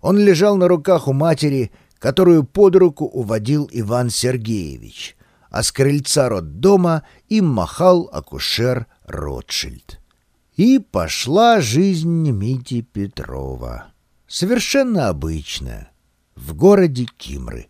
Он лежал на руках у матери, которую под руку уводил Иван Сергеевич, а с крыльца роддома им махал акушер Ротшильд. И пошла жизнь Мити Петрова. Совершенно обычная, в городе Кимры.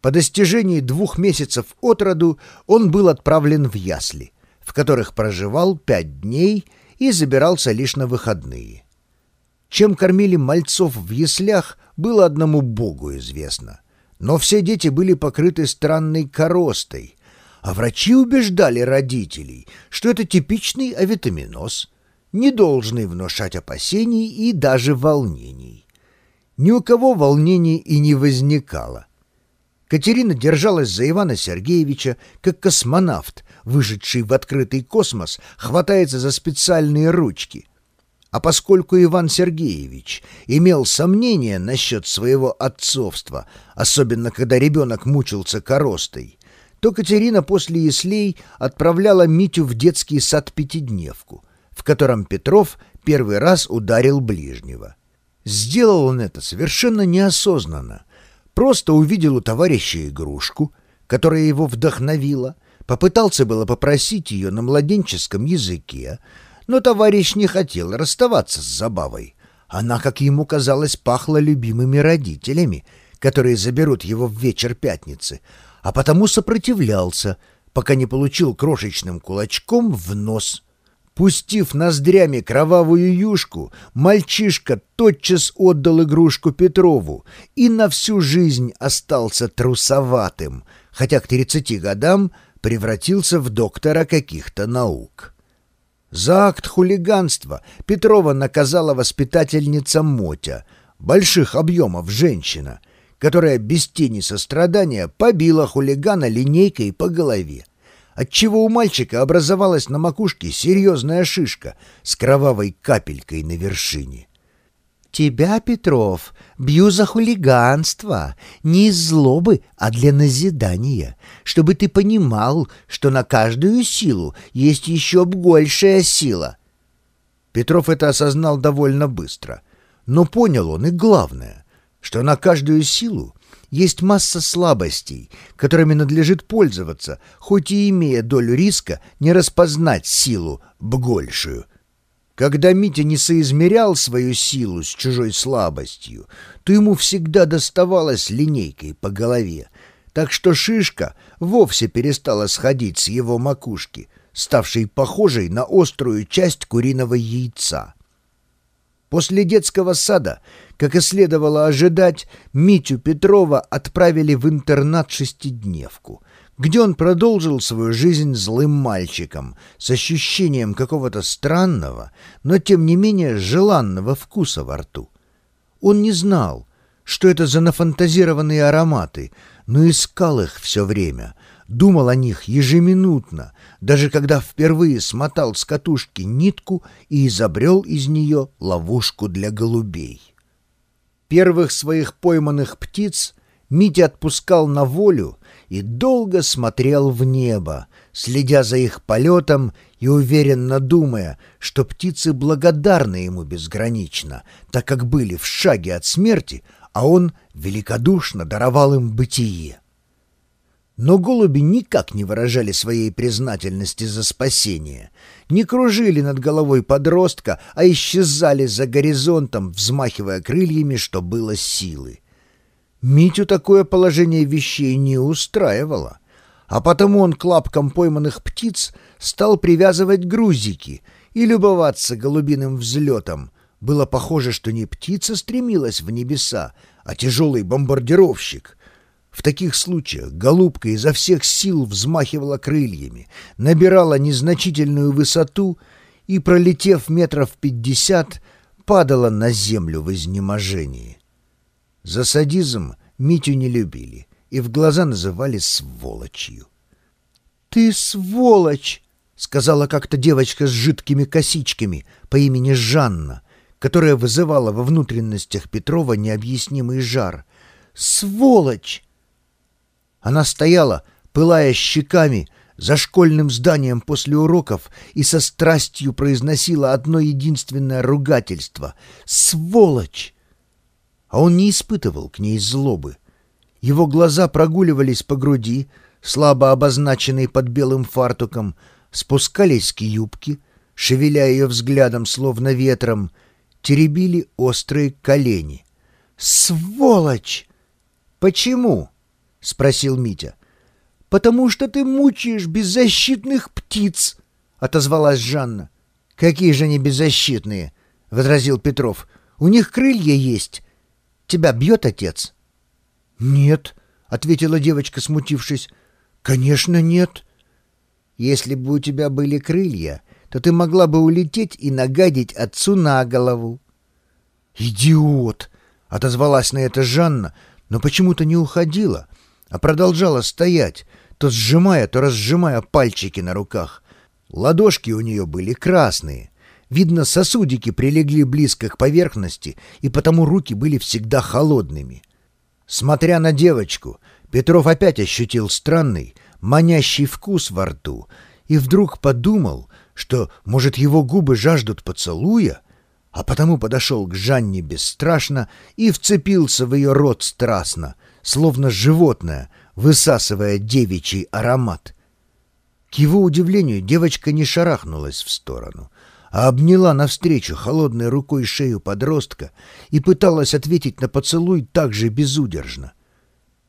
По достижении двух месяцев от роду он был отправлен в ясли, в которых проживал пять дней и забирался лишь на выходные. Чем кормили мальцов в яслях, было одному богу известно. Но все дети были покрыты странной коростой, а врачи убеждали родителей, что это типичный авитаминоз, не должный внушать опасений и даже волнений. Ни у кого волнений и не возникало. Катерина держалась за Ивана Сергеевича, как космонавт, вышедший в открытый космос, хватается за специальные ручки — а поскольку Иван Сергеевич имел сомнения насчет своего отцовства, особенно когда ребенок мучился коростой, то Катерина после яслей отправляла Митю в детский сад-пятидневку, в котором Петров первый раз ударил ближнего. Сделал он это совершенно неосознанно. Просто увидел у товарища игрушку, которая его вдохновила, попытался было попросить ее на младенческом языке, но товарищ не хотел расставаться с забавой. Она, как ему казалось, пахла любимыми родителями, которые заберут его в вечер пятницы, а потому сопротивлялся, пока не получил крошечным кулачком в нос. Пустив ноздрями кровавую юшку, мальчишка тотчас отдал игрушку Петрову и на всю жизнь остался трусоватым, хотя к тридцати годам превратился в доктора каких-то наук. За акт хулиганства Петрова наказала воспитательница Мотя, больших объемов женщина, которая без тени сострадания побила хулигана линейкой по голове, отчего у мальчика образовалась на макушке серьезная шишка с кровавой капелькой на вершине. «Тебя, Петров, бью за хулиганство, не из злобы, а для назидания, чтобы ты понимал, что на каждую силу есть еще большая сила». Петров это осознал довольно быстро, но понял он и главное, что на каждую силу есть масса слабостей, которыми надлежит пользоваться, хоть и имея долю риска не распознать силу бгольшую — когда Митя не соизмерял свою силу с чужой слабостью, то ему всегда доставалось линейкой по голове, так что шишка вовсе перестала сходить с его макушки, ставшей похожей на острую часть куриного яйца. После детского сада, как и следовало ожидать, Митю Петрова отправили в интернат-шестидневку — где он продолжил свою жизнь злым мальчиком с ощущением какого-то странного, но тем не менее желанного вкуса во рту. Он не знал, что это за нафантазированные ароматы, но искал их все время, думал о них ежеминутно, даже когда впервые смотал с катушки нитку и изобрел из нее ловушку для голубей. Первых своих пойманных птиц Митя отпускал на волю и долго смотрел в небо, следя за их полетом и уверенно думая, что птицы благодарны ему безгранично, так как были в шаге от смерти, а он великодушно даровал им бытие. Но голуби никак не выражали своей признательности за спасение, не кружили над головой подростка, а исчезали за горизонтом, взмахивая крыльями, что было силы. Митю такое положение вещей не устраивало, а потому он к лапкам пойманных птиц стал привязывать грузики и любоваться голубиным взлетом. Было похоже, что не птица стремилась в небеса, а тяжелый бомбардировщик. В таких случаях голубка изо всех сил взмахивала крыльями, набирала незначительную высоту и, пролетев метров пятьдесят, падала на землю в изнеможении. За садизм Митю не любили и в глаза называли сволочью. «Ты сволочь!» — сказала как-то девочка с жидкими косичками по имени Жанна, которая вызывала во внутренностях Петрова необъяснимый жар. «Сволочь!» Она стояла, пылая щеками, за школьным зданием после уроков и со страстью произносила одно единственное ругательство — «Сволочь!» А он не испытывал к ней злобы. Его глаза прогуливались по груди, слабо обозначенной под белым фартуком, спускались к юбке, шевеля ее взглядом, словно ветром, теребили острые колени. «Сволочь!» «Почему?» — спросил Митя. «Потому что ты мучаешь беззащитных птиц!» — отозвалась Жанна. «Какие же они беззащитные?» — возразил Петров. «У них крылья есть. Тебя бьет отец?» «Нет», — ответила девочка, смутившись. «Конечно, нет». «Если бы у тебя были крылья, то ты могла бы улететь и нагадить отцу на голову». «Идиот!» — отозвалась на это Жанна, но почему-то не уходила, а продолжала стоять, то сжимая, то разжимая пальчики на руках. Ладошки у нее были красные. Видно, сосудики прилегли близко к поверхности, и потому руки были всегда холодными. Смотря на девочку, Петров опять ощутил странный, манящий вкус во рту и вдруг подумал, что, может, его губы жаждут поцелуя, а потому подошел к Жанне бесстрашно и вцепился в ее рот страстно, словно животное, высасывая девичий аромат. К его удивлению девочка не шарахнулась в сторону, обняла навстречу холодной рукой шею подростка и пыталась ответить на поцелуй так же безудержно.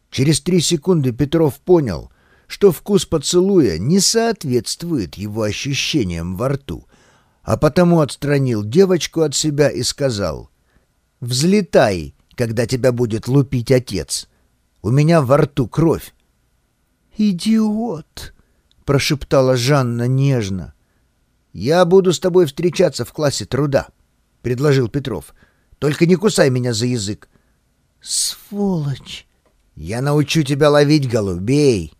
Через три секунды Петров понял, что вкус поцелуя не соответствует его ощущениям во рту, а потому отстранил девочку от себя и сказал «Взлетай, когда тебя будет лупить отец. У меня во рту кровь». «Идиот!» — прошептала Жанна нежно. «Я буду с тобой встречаться в классе труда», — предложил Петров. «Только не кусай меня за язык». «Сволочь!» «Я научу тебя ловить голубей!»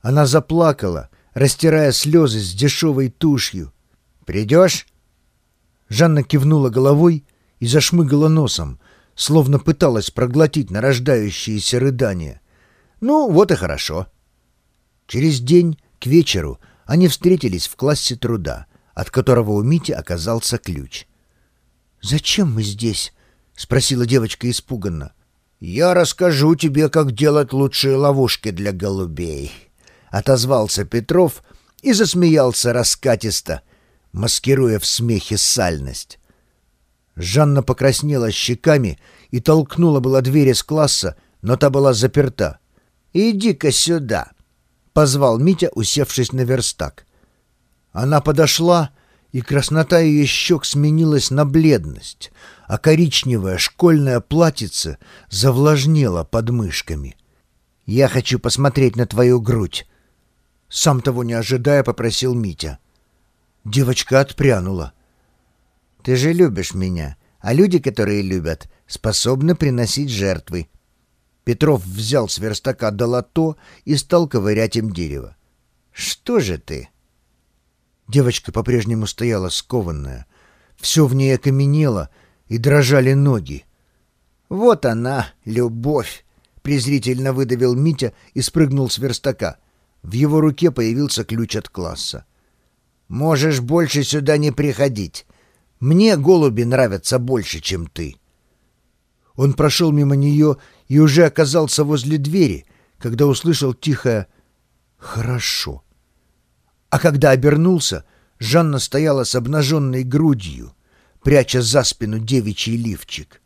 Она заплакала, растирая слезы с дешевой тушью. «Придешь?» Жанна кивнула головой и зашмыгала носом, словно пыталась проглотить нарождающиеся рыдания. «Ну, вот и хорошо». Через день к вечеру они встретились в классе труда, от которого у Мити оказался ключ. «Зачем мы здесь?» — спросила девочка испуганно. «Я расскажу тебе, как делать лучшие ловушки для голубей», — отозвался Петров и засмеялся раскатисто, маскируя в смехе сальность. Жанна покраснела щеками и толкнула была дверь из класса, но та была заперта. «Иди-ка сюда!» Позвал Митя, усевшись на верстак. Она подошла, и краснота ее щек сменилась на бледность, а коричневое школьное платьице завлажнело под мышками. «Я хочу посмотреть на твою грудь», — сам того не ожидая попросил Митя. Девочка отпрянула. «Ты же любишь меня, а люди, которые любят, способны приносить жертвы», Петров взял с верстака долото и стал ковырять им дерево. «Что же ты?» Девочка по-прежнему стояла скованная. Все в ней окаменело, и дрожали ноги. «Вот она, любовь!» — презрительно выдавил Митя и спрыгнул с верстака. В его руке появился ключ от класса. «Можешь больше сюда не приходить. Мне голуби нравятся больше, чем ты». Он прошел мимо нее и уже оказался возле двери, когда услышал тихое «хорошо». А когда обернулся, Жанна стояла с обнаженной грудью, пряча за спину девичий лифчик.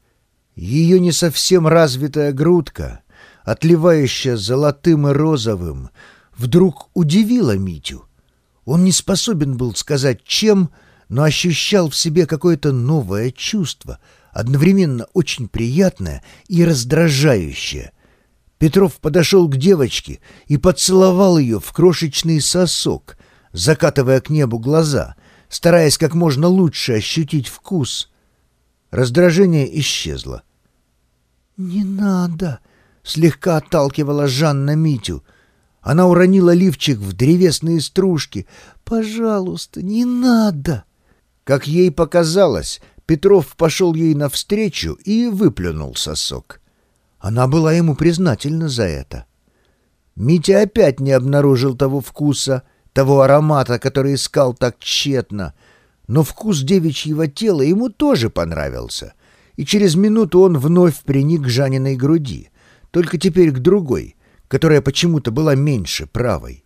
Ее не совсем развитая грудка, отливающая золотым и розовым, вдруг удивила Митю. Он не способен был сказать, чем, но ощущал в себе какое-то новое чувство — одновременно очень приятное и раздражающее. Петров подошел к девочке и поцеловал ее в крошечный сосок, закатывая к небу глаза, стараясь как можно лучше ощутить вкус. Раздражение исчезло. «Не надо!» — слегка отталкивала Жанна Митю. Она уронила лифчик в древесные стружки. «Пожалуйста, не надо!» Как ей показалось, Петров пошел ей навстречу и выплюнул сосок. Она была ему признательна за это. Митя опять не обнаружил того вкуса, того аромата, который искал так тщетно, но вкус девичьего тела ему тоже понравился, и через минуту он вновь приник к Жаниной груди, только теперь к другой, которая почему-то была меньше правой.